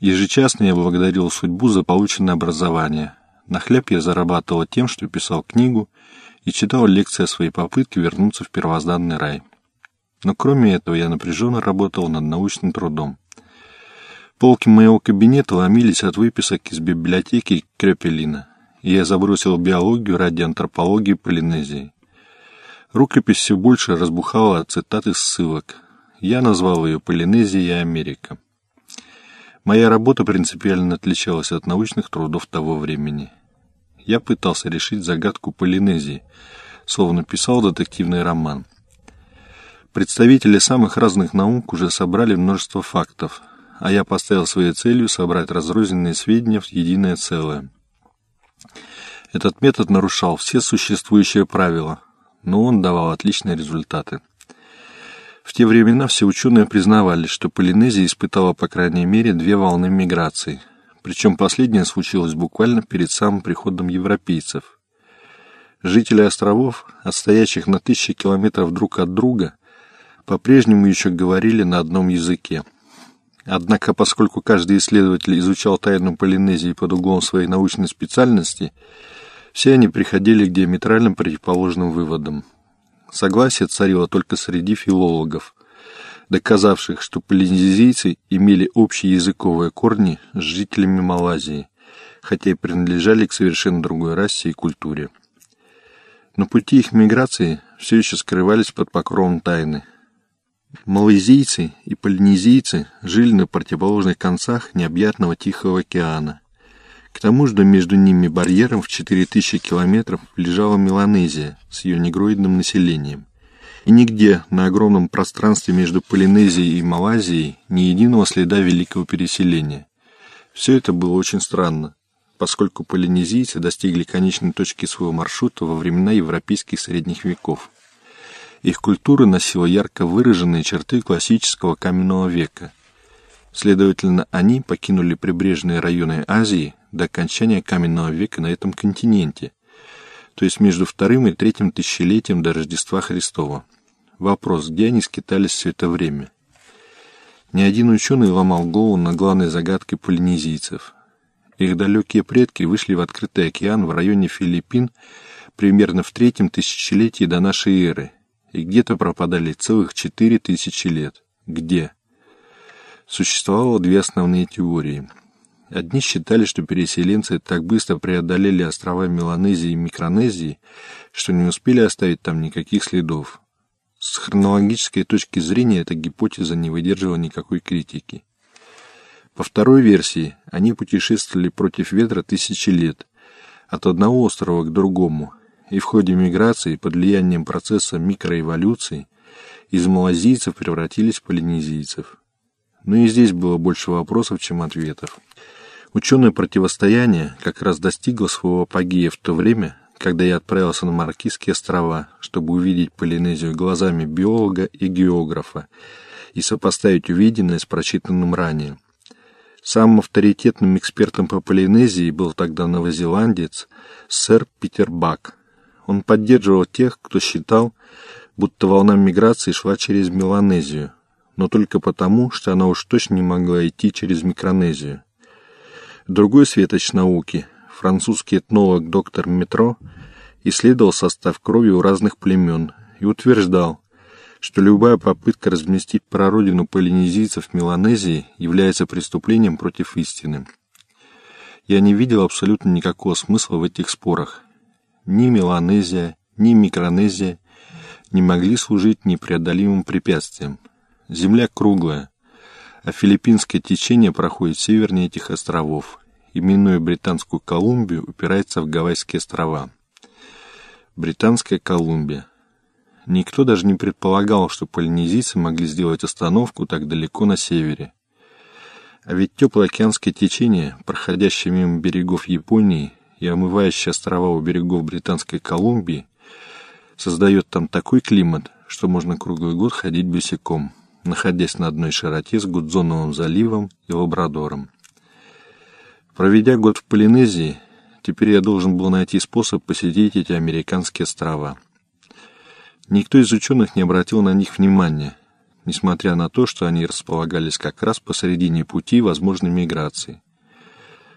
Ежечасно я благодарил судьбу за полученное образование. На хлеб я зарабатывал тем, что писал книгу и читал лекции о своей попытке вернуться в первозданный рай. Но кроме этого я напряженно работал над научным трудом. Полки моего кабинета ломились от выписок из библиотеки Крепелина, и я забросил биологию ради антропологии Полинезии. Рукопись все больше разбухала от цитат и ссылок. Я назвал ее «Полинезия и Америка». Моя работа принципиально отличалась от научных трудов того времени. Я пытался решить загадку Полинезии, словно писал детективный роман. Представители самых разных наук уже собрали множество фактов, а я поставил своей целью собрать разрозненные сведения в единое целое. Этот метод нарушал все существующие правила, но он давал отличные результаты. В те времена все ученые признавали, что Полинезия испытала по крайней мере две волны миграции, причем последняя случилась буквально перед самым приходом европейцев. Жители островов, отстоящих на тысячи километров друг от друга, по-прежнему еще говорили на одном языке. Однако, поскольку каждый исследователь изучал тайну Полинезии под углом своей научной специальности, все они приходили к диаметрально противоположным выводам – Согласие царило только среди филологов, доказавших, что полинезийцы имели общие языковые корни с жителями Малайзии, хотя и принадлежали к совершенно другой расе и культуре. Но пути их миграции все еще скрывались под покровом тайны. Малайзийцы и полинезийцы жили на противоположных концах необъятного Тихого океана. К тому же между ними барьером в 4000 километров лежала Меланезия с ее негроидным населением. И нигде на огромном пространстве между Полинезией и Малайзией ни единого следа великого переселения. Все это было очень странно, поскольку полинезийцы достигли конечной точки своего маршрута во времена европейских средних веков. Их культура носила ярко выраженные черты классического каменного века. Следовательно, они покинули прибрежные районы Азии до окончания каменного века на этом континенте, то есть между вторым и третьим тысячелетием до Рождества Христова. Вопрос, где они скитались все это время? Ни один ученый ломал голову на главной загадке полинезийцев. Их далекие предки вышли в открытый океан в районе Филиппин примерно в третьем тысячелетии до нашей эры и где-то пропадали целых четыре тысячи лет. Где? Существовало две основные теории – Одни считали, что переселенцы так быстро преодолели острова Меланезии и Микронезии, что не успели оставить там никаких следов. С хронологической точки зрения эта гипотеза не выдерживала никакой критики. По второй версии, они путешествовали против ветра тысячи лет, от одного острова к другому, и в ходе миграции под влиянием процесса микроэволюции из малазийцев превратились в полинезийцев. Но и здесь было больше вопросов, чем ответов. Ученое противостояние как раз достигло своего апогея в то время, когда я отправился на Маркизские острова, чтобы увидеть Полинезию глазами биолога и географа и сопоставить увиденное с прочитанным ранее. Самым авторитетным экспертом по Полинезии был тогда новозеландец сэр Питер Бак. Он поддерживал тех, кто считал, будто волна миграции шла через Меланезию, но только потому, что она уж точно не могла идти через Микронезию. Другой светоч науки, французский этнолог доктор Метро, исследовал состав крови у разных племен и утверждал, что любая попытка разместить прародину полинезийцев в Меланезии является преступлением против истины. Я не видел абсолютно никакого смысла в этих спорах. Ни Меланезия, ни Микронезия не могли служить непреодолимым препятствием. Земля круглая, а филиппинское течение проходит севернее этих островов и, минуя Британскую Колумбию, упирается в Гавайские острова. Британская Колумбия. Никто даже не предполагал, что полинезийцы могли сделать остановку так далеко на севере. А ведь теплое океанское течение, проходящее мимо берегов Японии и омывающее острова у берегов Британской Колумбии, создает там такой климат, что можно круглый год ходить босиком находясь на одной широте с Гудзоновым заливом и Лабрадором. Проведя год в Полинезии, теперь я должен был найти способ посетить эти американские острова. Никто из ученых не обратил на них внимания. несмотря на то, что они располагались как раз посередине пути возможной миграции.